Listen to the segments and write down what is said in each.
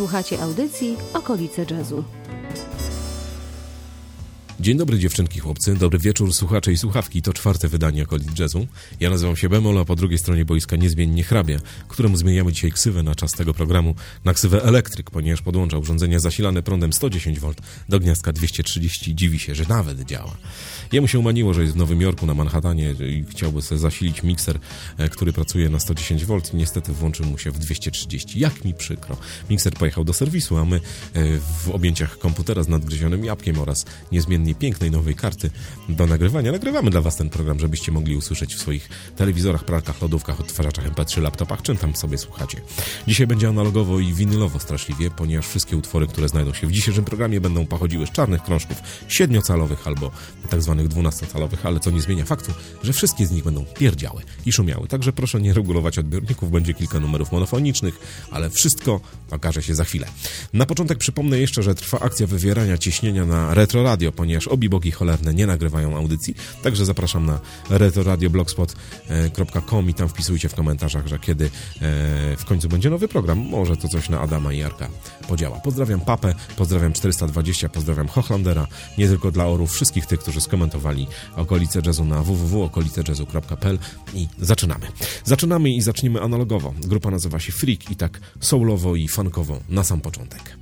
Słuchacie audycji Okolice Jazzu. Dzień dobry dziewczynki, chłopcy. Dobry wieczór, słuchacze i słuchawki. To czwarte wydanie Okolic Jazzu. Ja nazywam się Bemol, a po drugiej stronie boiska niezmiennie hrabia, któremu zmieniamy dzisiaj ksywę na czas tego programu na ksywę elektryk, ponieważ podłącza urządzenie zasilane prądem 110V do gniazdka 230. Dziwi się, że nawet działa. Jemu się umaniło, że jest w Nowym Jorku na Manhattanie i chciałby sobie zasilić mikser, e, który pracuje na 110V i niestety włączył mu się w 230. Jak mi przykro. Mikser pojechał do serwisu, a my e, w objęciach komputera z nadgryzionym jabłkiem oraz niezmiennie pięknej nowej karty do nagrywania nagrywamy dla Was ten program, żebyście mogli usłyszeć w swoich telewizorach, pralkach, lodówkach, odtwarzaczach MP3, laptopach, czym tam sobie słuchacie. Dzisiaj będzie analogowo i winylowo straszliwie, ponieważ wszystkie utwory, które znajdą się w dzisiejszym programie będą pochodziły z czarnych krążków siedmiocalowych albo tak zwanych 12-calowych, ale co nie zmienia faktu, że wszystkie z nich będą pierdziały i szumiały. Także proszę nie regulować odbiorników, będzie kilka numerów monofonicznych, ale wszystko okaże się za chwilę. Na początek przypomnę jeszcze, że trwa akcja wywierania ciśnienia na Retro Radio, ponieważ obibogi cholerne nie nagrywają audycji, także zapraszam na retroradioblogspot.com i tam wpisujcie w komentarzach, że kiedy e, w końcu będzie nowy program, może to coś na Adama i Jarka podziała. Pozdrawiam Papę, pozdrawiam 420, pozdrawiam Hochlandera, nie tylko dla orów, wszystkich tych, którzy skomentowali komentowali okolice jazzu na www.okolicejazzu.pl i zaczynamy. Zaczynamy i zaczniemy analogowo. Grupa nazywa się Freak i tak soulowo i funkowo na sam początek.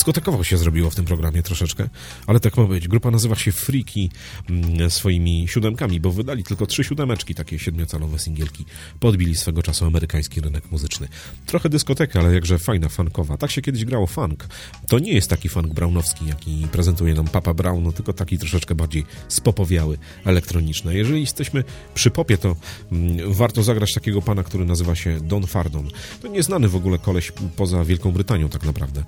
Dyskotekowo się zrobiło w tym programie troszeczkę, ale tak ma być. Grupa nazywa się Freaky mm, swoimi siódemkami, bo wydali tylko trzy siódemeczki, takie siedmiocalowe singielki. Podbili swego czasu amerykański rynek muzyczny. Trochę dyskoteka, ale jakże fajna, funkowa. Tak się kiedyś grało funk. To nie jest taki funk brownowski, jaki prezentuje nam Papa Brown, no, tylko taki troszeczkę bardziej spopowiały, elektroniczny. Jeżeli jesteśmy przy popie, to mm, warto zagrać takiego pana, który nazywa się Don Fardon. To nieznany w ogóle koleś poza Wielką Brytanią tak naprawdę.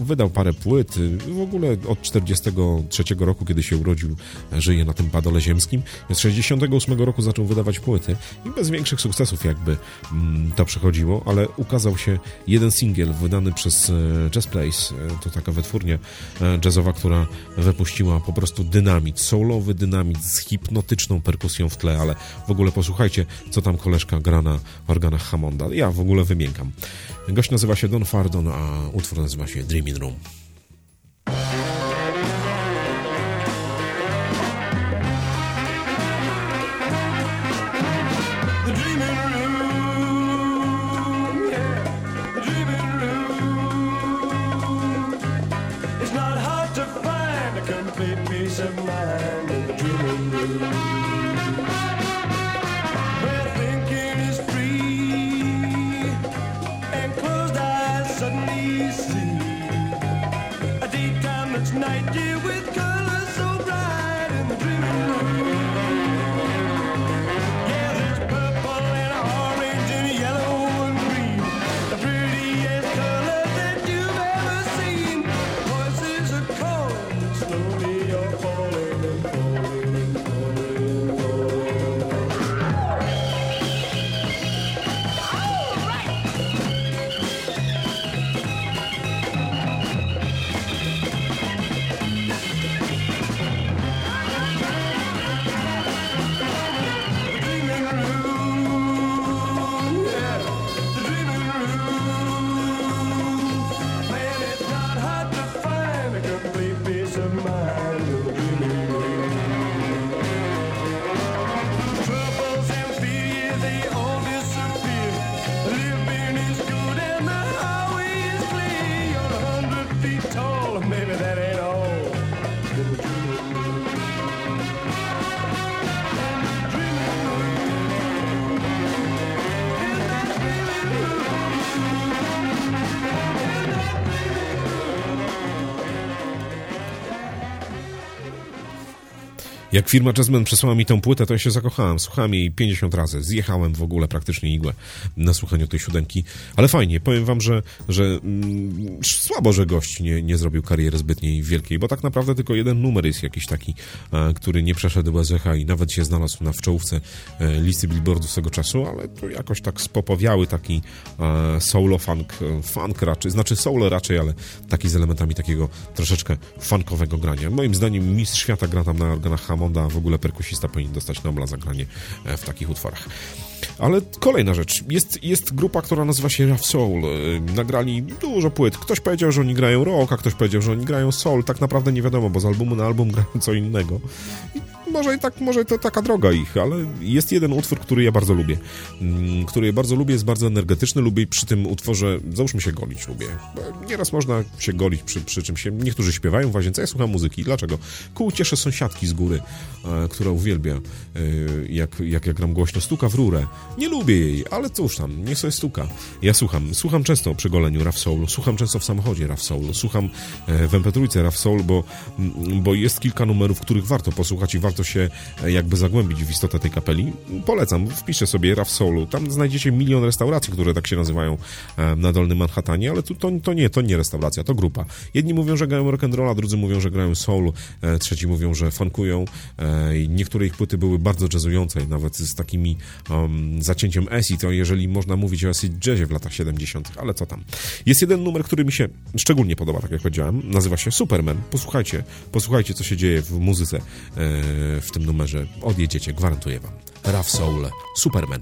E, wydał parę płyt, w ogóle od 43 roku, kiedy się urodził, żyje na tym padole ziemskim. Z 68 roku zaczął wydawać płyty i bez większych sukcesów jakby mm, to przechodziło, ale ukazał się jeden singiel wydany przez e, Jazz Place, e, to taka wytwórnia e, jazzowa, która wypuściła po prostu dynamit, soulowy dynamit z hipnotyczną perkusją w tle, ale w ogóle posłuchajcie, co tam koleżka gra na organach Hammonda. Ja w ogóle wymiękam. Gość nazywa się Don Fardon, a utwór nazywa się Dreaming Минрум. Jak firma Jazzman przesłała mi tę płytę, to ja się zakochałem. Słuchałem jej 50 razy. Zjechałem w ogóle praktycznie igłę na słuchaniu tej siódemki. Ale fajnie. Powiem wam, że, że mm, słabo, że gość nie, nie zrobił kariery zbytniej wielkiej, bo tak naprawdę tylko jeden numer jest jakiś taki, który nie przeszedł bez echa i nawet się znalazł na w e, listy billboardu swego czasu, ale to jakoś tak spopowiały taki e, solo funk, e, funk raczej, znaczy solo raczej, ale taki z elementami takiego troszeczkę funkowego grania. Moim zdaniem mistrz świata gra tam na organach Hammond W ogóle perkusista powinien dostać Nobla za granie e, w takich utworach. Ale kolejna rzecz. Jest, jest grupa, która nazywa się Rough Soul. E, nagrali dużo płyt. Ktoś powiedział, że oni grają rock, a ktoś powiedział, że oni grają soul. Tak naprawdę nie wiadomo, bo z albumu na album grają co innego. I może i tak, może to taka droga ich, ale jest jeden utwór, który ja bardzo lubię. Mm, który ja bardzo lubię, jest bardzo energetyczny, lubię przy tym utworze, załóżmy się golić, lubię. Nieraz można się golić przy, przy czymś się, niektórzy śpiewają w łazience, ja słucham muzyki. Dlaczego? Kół cieszę sąsiadki z góry, e, która uwielbia, e, jak, jak ja gram głośno, stuka w rurę. Nie lubię jej, ale cóż tam, niech sobie stuka. Ja słucham, słucham często przy goleniu Raf Soul, słucham często w samochodzie Raf Soul, słucham e, w MP3 Raf Soul, bo, bo jest kilka numerów, których warto posłuchać i warto się e, jakby zagłębić w istotę tej kapeli, polecam, wpiszcie sobie Raf Soulu. Tam znajdziecie milion restauracji, które tak się nazywają e, na Dolnym Manhattanie, ale to, to, to, nie, to nie restauracja, to grupa. Jedni mówią, że grają rock'n'rolla, drudzy mówią, że grają soul, e, trzeci mówią, że funkują. Niektóre ich płyty były bardzo jazzujące, nawet z takimi um, zacięciem acid, to jeżeli można mówić o acid jazzie w latach 70., ale co tam. Jest jeden numer, który mi się szczególnie podoba, tak jak powiedziałem, nazywa się Superman. Posłuchajcie, posłuchajcie, co się dzieje w muzyce w tym numerze. Odjedziecie, gwarantuję wam. Raf Soul, Superman.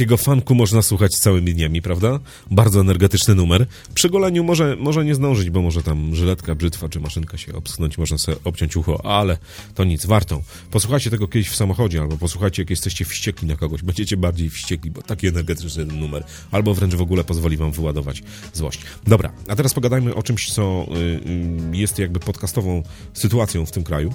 Takiego fanku można słuchać całymi dniami, prawda? Bardzo energetyczny numer. Przy goleniu może, może nie zdążyć, bo może tam żyletka, brzytwa czy maszynka się obschnąć, można sobie obciąć ucho, ale to nic, warto. Posłuchajcie tego kiedyś w samochodzie, albo posłuchajcie, jak jesteście wściekli na kogoś. Będziecie bardziej wściekli, bo taki energetyczny numer. Albo wręcz w ogóle pozwoli wam wyładować złość. Dobra, a teraz pogadajmy o czymś, co y, y, jest jakby podcastową sytuacją w tym kraju,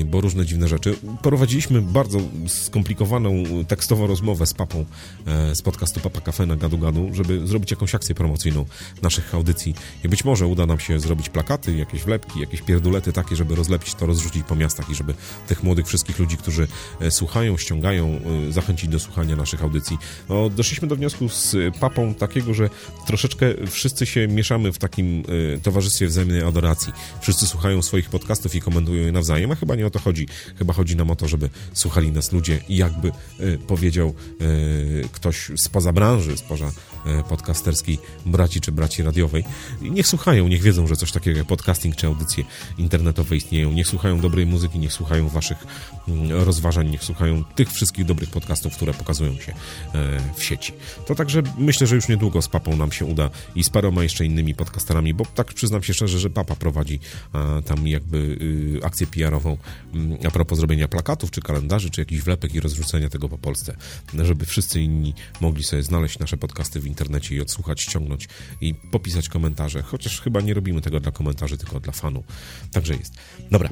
y, bo różne dziwne rzeczy. Prowadziliśmy bardzo skomplikowaną tekstową rozmowę z papą e, z podcastu Papa Cafe na Gadu Gadu, żeby zrobić jakąś akcję promocyjną naszych audycji. I być może uda nam się zrobić plakaty, jakieś wlepki, jakieś pierdulety takie, żeby rozlepić to, rozrzucić po miastach i żeby tych młodych wszystkich ludzi, którzy e, słuchają, ściągają, e, zachęcić do słuchania naszych audycji. No, doszliśmy do wniosku z papą takiego, że troszeczkę wszyscy się mieszamy w takim towarzystwie wzajemnej adoracji. Wszyscy słuchają swoich podcastów i komentują je nawzajem, a chyba nie o to chodzi. Chyba chodzi nam o to, żeby słuchali nas ludzie i jakby powiedział ktoś spoza branży, spoza podcasterskiej braci czy braci radiowej. Niech słuchają, niech wiedzą, że coś takiego jak podcasting czy audycje internetowe istnieją. Niech słuchają dobrej muzyki, niech słuchają waszych mm, rozważań, niech słuchają tych wszystkich dobrych podcastów, które pokazują się e, w sieci. To także myślę, że już niedługo z papą nam się uda i z paroma jeszcze innymi podcasterami, bo tak przyznam się szczerze, że papa prowadzi tam jakby y, akcję PR-ową mm, a propos zrobienia plakatów, czy kalendarzy, czy jakichś wlepek i rozrzucenia tego po Polsce, żeby wszyscy inni mogli sobie znaleźć nasze podcasty w internecie i odsłuchać, ściągnąć i popisać komentarze, chociaż chyba nie robimy tego dla komentarzy, tylko dla fanów. Także jest. Dobra,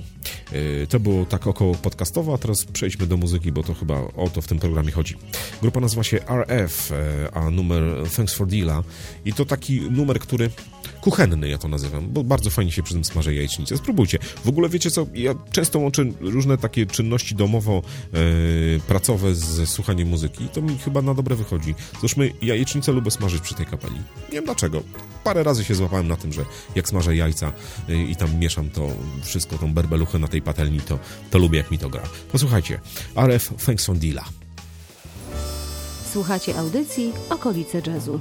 yy, to było tak około podcastowo, a teraz przejdźmy do muzyki, bo to chyba o to w tym programie chodzi. Grupa nazywa się RF, yy, a numer Thanks for Deala i to taki numer, który kuchenny ja to nazywam, bo bardzo fajnie się przy tym smaży jajecznicę. Spróbujcie. W ogóle wiecie co, ja często łączę różne takie czynności domowo-pracowe yy, z słuchaniem muzyki i to mi chyba na dobre wychodzi. Zresztą jajecznicę lubię smażyć przy tej kapeli. Nie wiem dlaczego. Parę razy się złapałem na tym, że jak smażę jajca yy, i tam mieszam to wszystko, tą berbeluchę na tej patelni, to, to lubię jak mi to gra. Posłuchajcie. RF Thanks for Deala. Słuchacie audycji Okolice Jazzu.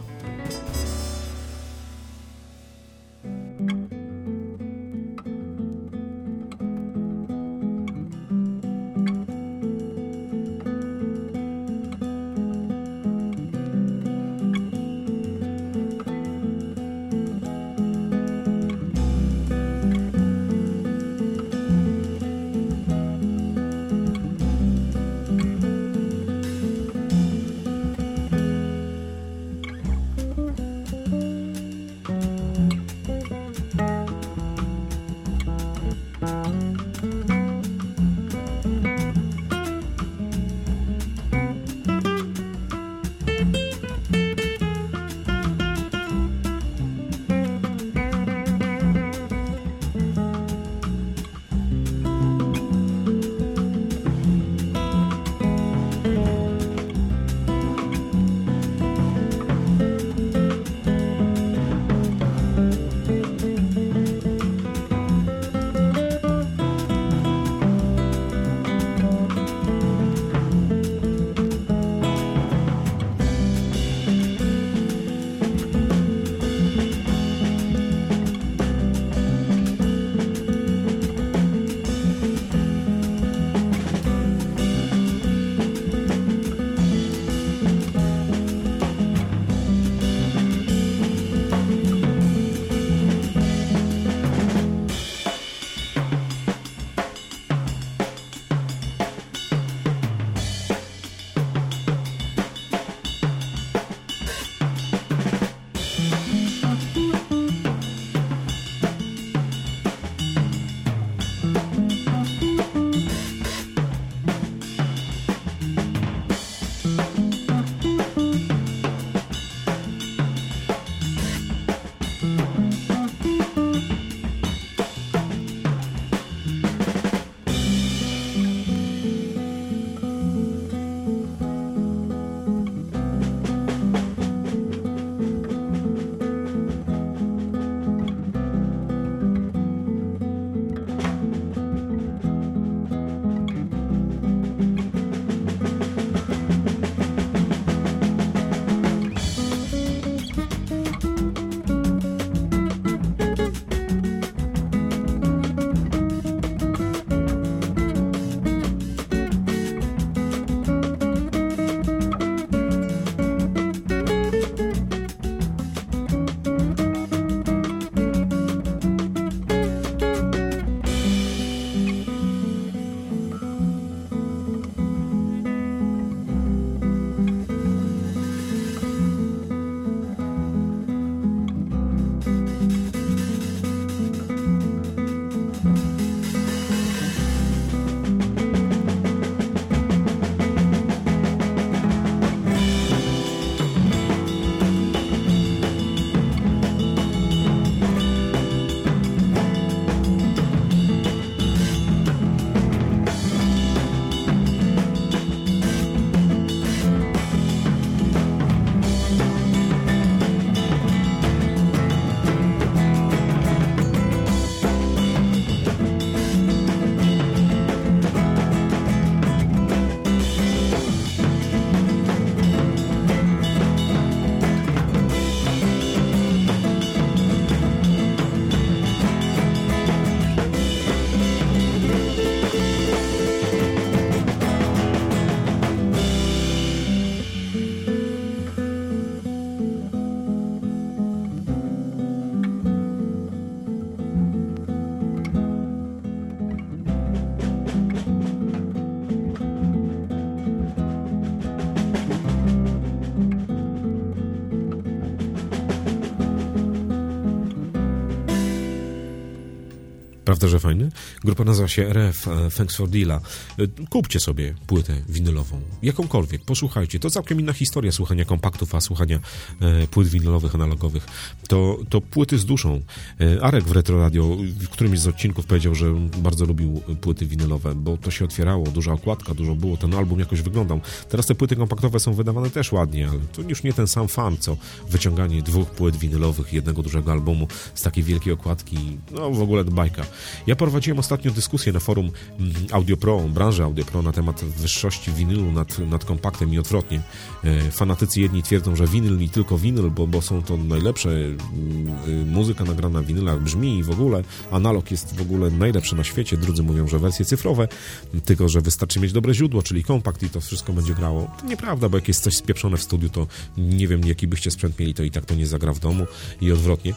Prawda, że fajny? Grupa nazywa się RF, e, Thanks for Deala. E, Kupcie sobie płytę winylową, jakąkolwiek, posłuchajcie. To całkiem inna historia słuchania kompaktów, a słuchania e, płyt winylowych, analogowych. To, to płyty z duszą. Arek w Retro Radio w którymś z odcinków powiedział, że bardzo lubił płyty winylowe, bo to się otwierało, duża okładka, dużo było, ten album jakoś wyglądał. Teraz te płyty kompaktowe są wydawane też ładnie, ale to już nie ten sam fan, co wyciąganie dwóch płyt winylowych, jednego dużego albumu z takiej wielkiej okładki, no w ogóle bajka. Ja prowadziłem ostatnio dyskusję na forum mm, Audio Pro, branży Audio Pro na temat wyższości winylu nad, nad kompaktem i odwrotnie. E, Fanatycy jedni twierdzą, że winyl i tylko winyl, bo, bo są to najlepsze mm, y, muzyka nagrana w winylach brzmi i w ogóle analog jest w ogóle najlepszy na świecie. Drudzy mówią, że wersje cyfrowe, tylko że wystarczy mieć dobre źródło, czyli kompakt i to wszystko będzie grało. To nieprawda, bo jak jest coś spieprzone w studiu, to nie wiem, jaki byście sprzęt mieli, to i tak to nie zagra w domu i odwrotnie.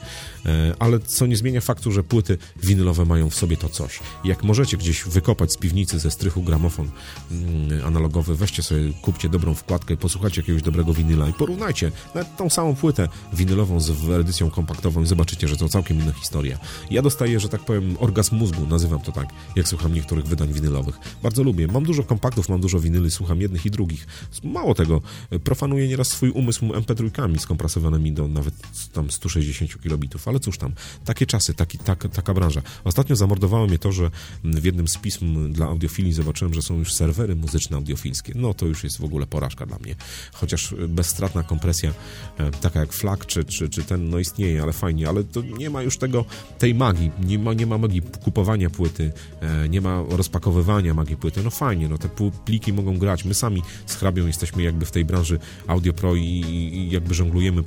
E, Ale co nie zmienia faktu, że płyty winylowe mają w sobie to coś. Jak możecie gdzieś wykopać z piwnicy, ze strychu gramofon mm, analogowy, weźcie sobie, kupcie dobrą wkładkę, posłuchajcie jakiegoś dobrego winyla i porównajcie nawet tą samą płytę winylową z edycją kompaktową i zobaczycie, że to całkiem inna historia. Ja dostaję, że tak powiem, orgazm mózgu, nazywam to tak, jak słucham niektórych wydań winylowych. Bardzo lubię. Mam dużo kompaktów, mam dużo winyli, słucham jednych i drugich. Mało tego, profanuję nieraz swój umysł MP3 skompresowanymi do nawet tam 160 kilobitów, ale cóż tam, takie czasy, taki, tak, taka branża. Ostatnio zamordowało mnie to, że w jednym z pism dla audiofilii zobaczyłem, że są już serwery muzyczne audiofilskie. No to już jest w ogóle porażka dla mnie. Chociaż bezstratna kompresja, e, taka jak FLAC czy, czy, czy ten, no istnieje, ale fajnie, ale to nie ma już tego, tej magii, nie ma, nie ma magii kupowania płyty, e, nie ma rozpakowywania magii płyty. No fajnie, no te pliki mogą grać. My sami z hrabią jesteśmy jakby w tej branży Audio Pro i, i jakby żonglujemy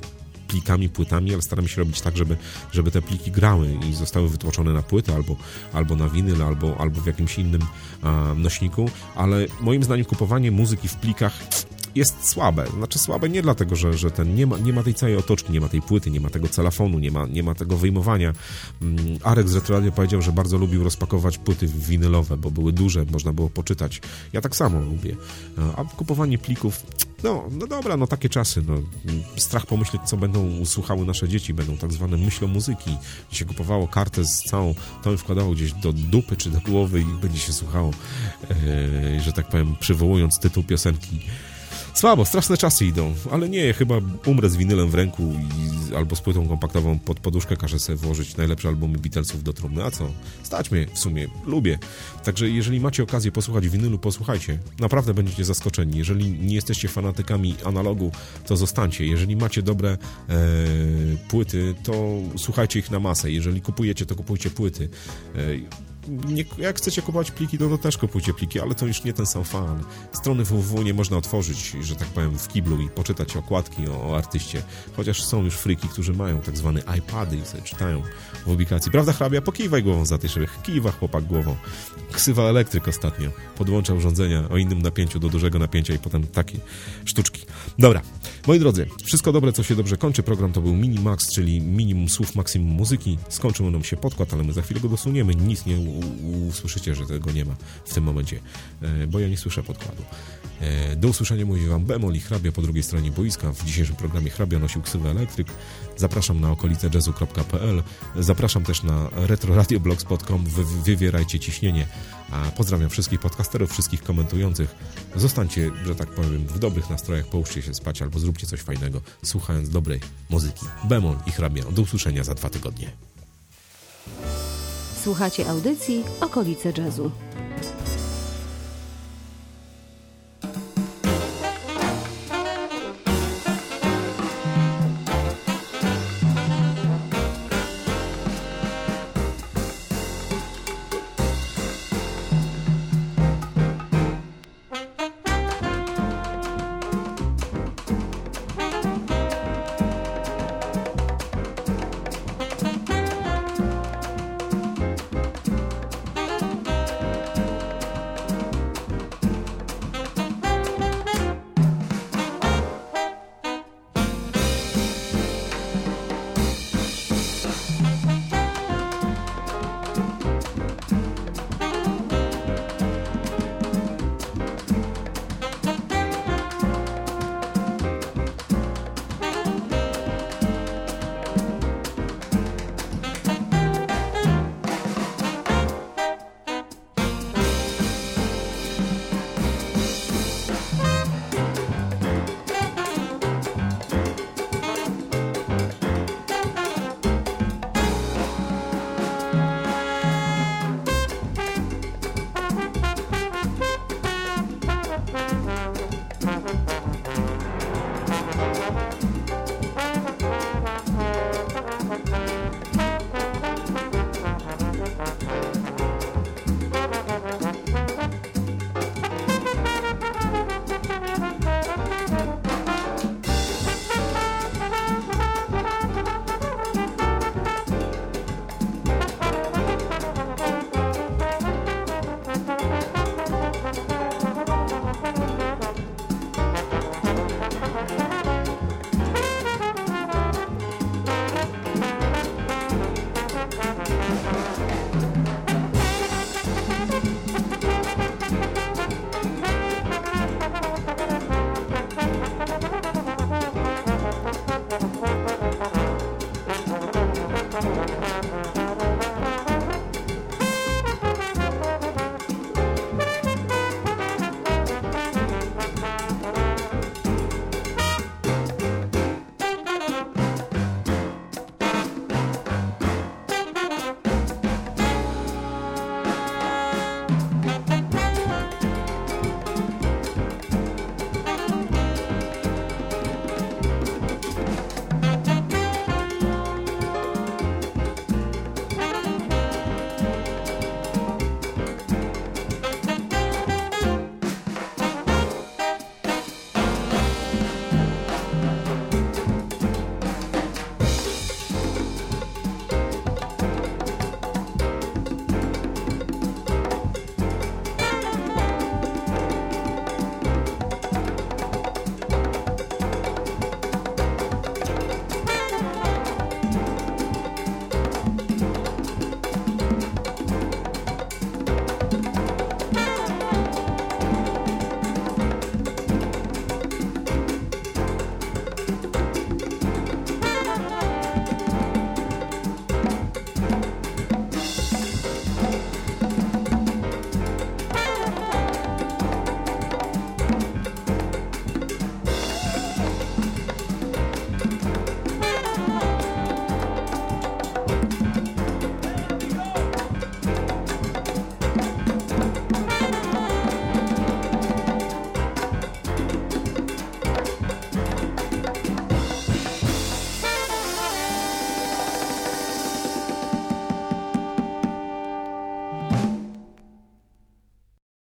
plikami, płytami, ale staramy się robić tak, żeby, żeby te pliki grały i zostały wytłoczone na płytę albo, albo na winyl, albo, albo w jakimś innym nośniku, ale moim zdaniem kupowanie muzyki w plikach jest słabe. Znaczy słabe nie dlatego, że, że ten nie ma, nie ma tej całej otoczki, nie ma tej płyty, nie ma tego celafonu, nie ma, nie ma tego wyjmowania. Mm, Arek z Retroradio powiedział, że bardzo lubił rozpakować płyty winylowe, bo były duże, można było poczytać. Ja tak samo lubię. A kupowanie plików, no, no dobra, no takie czasy. No. Strach pomyśleć, co będą słuchały nasze dzieci, będą tak zwane myślą muzyki. Gdzie się kupowało kartę z całą, to ją wkładało gdzieś do dupy czy do głowy i będzie się słuchało, e, że tak powiem, przywołując tytuł piosenki. Słabo, straszne czasy idą, ale nie, chyba umrę z winylem w ręku i, albo z płytą kompaktową pod poduszkę każę sobie włożyć najlepsze albumy Beatlesów do trumny. A co? Stać mnie w sumie, lubię. Także jeżeli macie okazję posłuchać winylu, posłuchajcie. Naprawdę będziecie zaskoczeni. Jeżeli nie jesteście fanatykami analogu, to zostańcie. Jeżeli macie dobre e, płyty, to słuchajcie ich na masę. Jeżeli kupujecie, to kupujcie płyty. E, nie, jak chcecie kupować pliki, to, to też kupujcie pliki, ale to już nie ten sam fan. Strony www nie można otworzyć, że tak powiem, w kiblu i poczytać okładki o, o artyście, chociaż są już friki, którzy mają tak zwane iPady i sobie czytają w publikacji. Prawda, hrabia? Pokiwaj głową za tej szereg. Kiwa chłopak głową. Ksywa elektryk ostatnio. Podłącza urządzenia o innym napięciu do dużego napięcia i potem takie sztuczki. Dobra, moi drodzy, wszystko dobre, co się dobrze kończy. Program to był Minimax, czyli minimum słów, maksimum muzyki. Skończył nam się podkład, ale my za chwilę go dosuniemy. Nic nie usłyszycie, że tego nie ma w tym momencie, e, bo ja nie słyszę podkładu. E, do usłyszenia mówi Wam Bemol i Hrabia po drugiej stronie boiska. W dzisiejszym programie Hrabia nosił ksywę elektryk. Zapraszam na okolice jazzu.pl. Zapraszam też na retroradioblogspot.com. Wy, wywierajcie ciśnienie. A pozdrawiam wszystkich podcasterów, wszystkich komentujących. Zostańcie, że tak powiem, w dobrych nastrojach, połóżcie się spać albo zróbcie coś fajnego, słuchając dobrej muzyki. Bemol i Hrabia. Do usłyszenia za dwa tygodnie. Słuchacie audycji Okolice Jazzu.